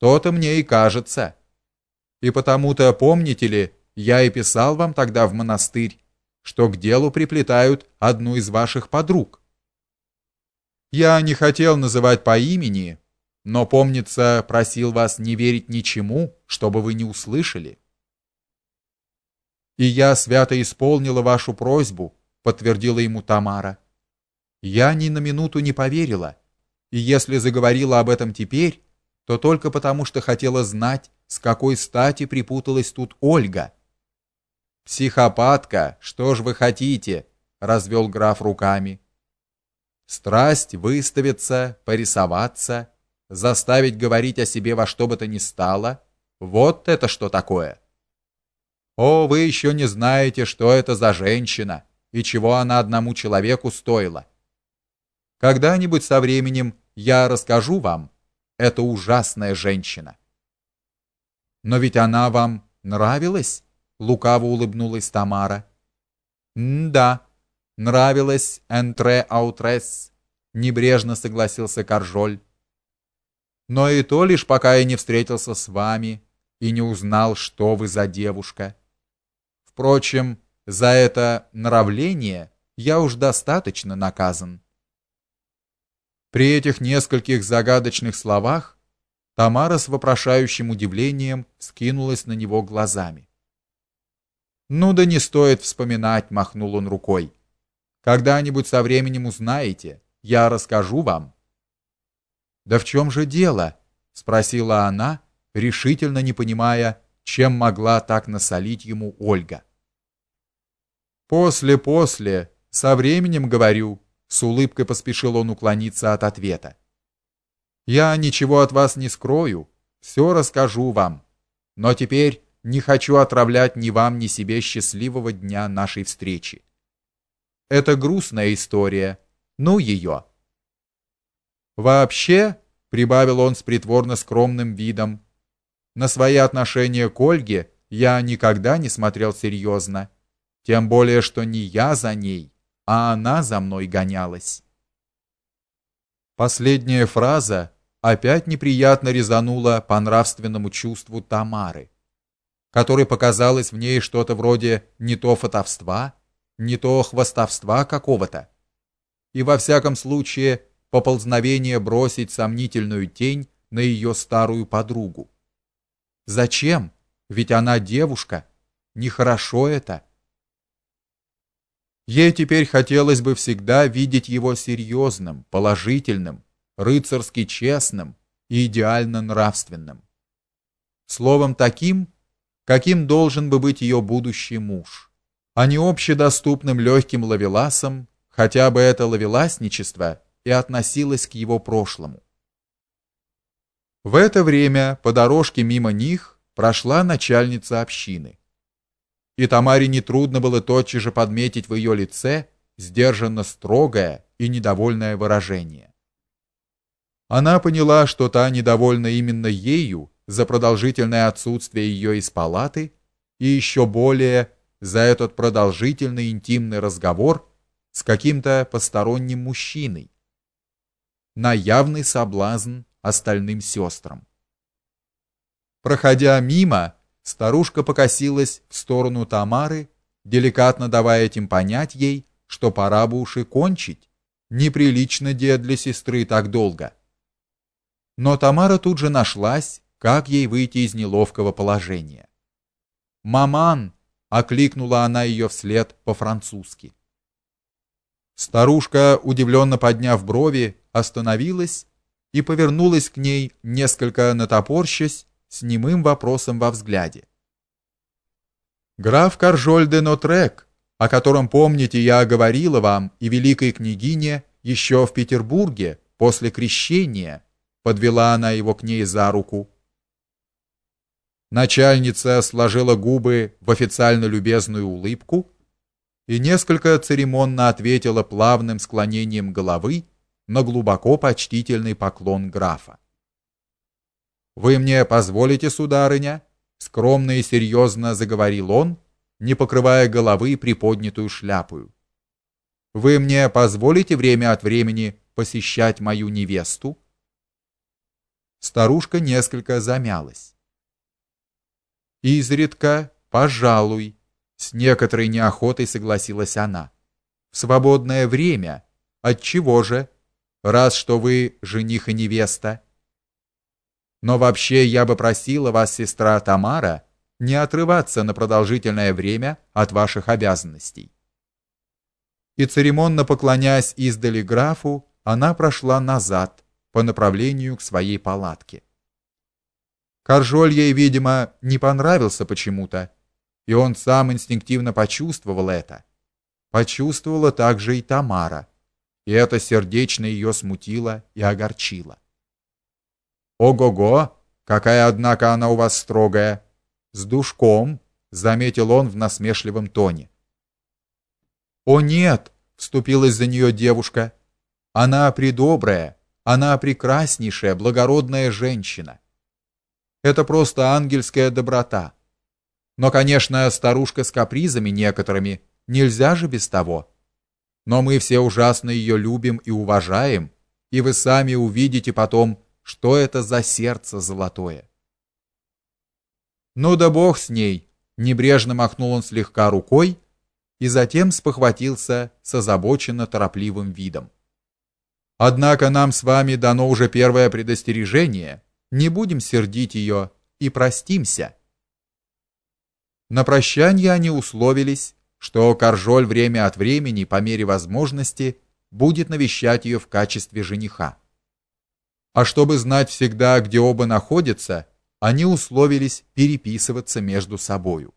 То-то мне и кажется. И потому-то, помните ли, я и писал вам тогда в монастырь, что к делу приплетают одну из ваших подруг. Я не хотел называть по имени, но, помнится, просил вас не верить ничему, чтобы вы не услышали. И я свято исполнила вашу просьбу, подтвердила ему Тамара. Я ни на минуту не поверила, и если заговорила об этом теперь, то только потому, что хотела знать, с какой стати припуталась тут Ольга. Психопатка, что ж вы хотите? развел граф руками. Страсть выставиться, порисоваться, заставить говорить о себе во что бы то ни стало. Вот это что такое? О, вы еще не знаете, что это за женщина и чего она одному человеку стоила. Когда-нибудь со временем я расскажу вам. Это ужасная женщина. Но ведь она вам нравилась? лукаво улыбнулась Тамара. "Да, нравилась Энтре Аутрес", небрежно согласился Каржоль. "Но и то лишь пока я не встретился с вами и не узнал, что вы за девушка. Впрочем, за это нравление я уж достаточно наказан". При этих нескольких загадочных словах Тамара с вопрошающим удивлением скинулась на него глазами. Ну да не стоит вспоминать, махнул он рукой. Когда-нибудь со временем узнаете, я расскажу вам. Да в чем же дело? спросила она, решительно не понимая, чем могла так насолить ему Ольга. После, после, со временем говорю, с улыбкой поспешил он уклониться от ответа. Я ничего от вас не скрою, все расскажу вам. Но теперь не хочу отравлять ни вам, ни себе счастливого дня нашей встречи. Это грустная история. Ну ее. Вообще, прибавил он с притворно скромным видом, на свои отношения к Ольге я никогда не смотрел серьезно, тем более что не я за ней, а она за мной гонялась. Последняя фраза опять неприятно резанула по нравственному чувству Тамары которой показалось в ней что-то вроде не то фатовства, не то хвастовства какого-то. И во всяком случае, поползновение бросить сомнительную тень на ее старую подругу. Зачем? Ведь она девушка. Нехорошо это. Ей теперь хотелось бы всегда видеть его серьезным, положительным, рыцарски честным и идеально нравственным. Словом таким, каким должен бы быть ее будущий муж, а не общедоступным легким ловеласом, хотя бы это ловеласничество и относилось к его прошлому. В это время по дорожке мимо них прошла начальница общины. И Тамаре не трудно было тотчас же подметить в ее лице сдержанно строгое и недовольное выражение. Она поняла, что та недовольна именно ею за продолжительное отсутствие ее из палаты и еще более за этот продолжительный интимный разговор с каким-то посторонним мужчиной на явный соблазн остальным сестрам. Проходя мимо, старушка покосилась в сторону Тамары, деликатно давая этим понять ей, что пора бы уж и кончить. Неприлично де для сестры так долго. Но Тамара тут же нашлась как ей выйти из неловкого положения. "Маман!" окликнула она ее вслед по-французски. Старушка, удивленно подняв брови, остановилась и повернулась к ней, несколько натопорщась, с немым вопросом во взгляде. Граф Каржоль де Нотрек, о котором помните, я говорила вам и великой княгине еще в Петербурге после крещения, подвела она его к ней за руку. Начальница сложила губы в официально любезную улыбку и несколько церемонно ответила плавным склонением головы на глубоко почтительный поклон графа. Вы мне позволите, сударыня, скромно и серьезно заговорил он, не покрывая головы приподнятую шляпу. Вы мне позволите время от времени посещать мою невесту? Старушка несколько замялась. Изредка, пожалуй, с некоторой неохотой согласилась она. В свободное время. От чего же? Раз что вы жених и невеста. Но вообще я бы просила вас, сестра Тамара, не отрываться на продолжительное время от ваших обязанностей. И церемонно поклоняясь издали графу, она прошла назад по направлению к своей палатке. Каржоль ей, видимо, не понравился почему-то, и он сам инстинктивно почувствовал это. Почувствовала также и Тамара, и это сердечно ее смутило и огорчило. Ого-го, какая однако она у вас строгая, с душком, заметил он в насмешливом тоне. О нет, вступилась за нее девушка. Она предобрая, она прекраснейшая, благородная женщина. Это просто ангельская доброта. Но, конечно, старушка с капризами некоторыми, нельзя же без того. Но мы все ужасно ее любим и уважаем, и вы сами увидите потом, что это за сердце золотое? Ну да бог с ней, небрежно махнул он слегка рукой и затем спохватился с озабоченно торопливым видом. Однако нам с вами дано уже первое предостережение. Не будем сердить ее и простимся. На прощание они условились, что Каржоль время от времени по мере возможности будет навещать ее в качестве жениха. А чтобы знать всегда, где оба находятся, они условились переписываться между собою.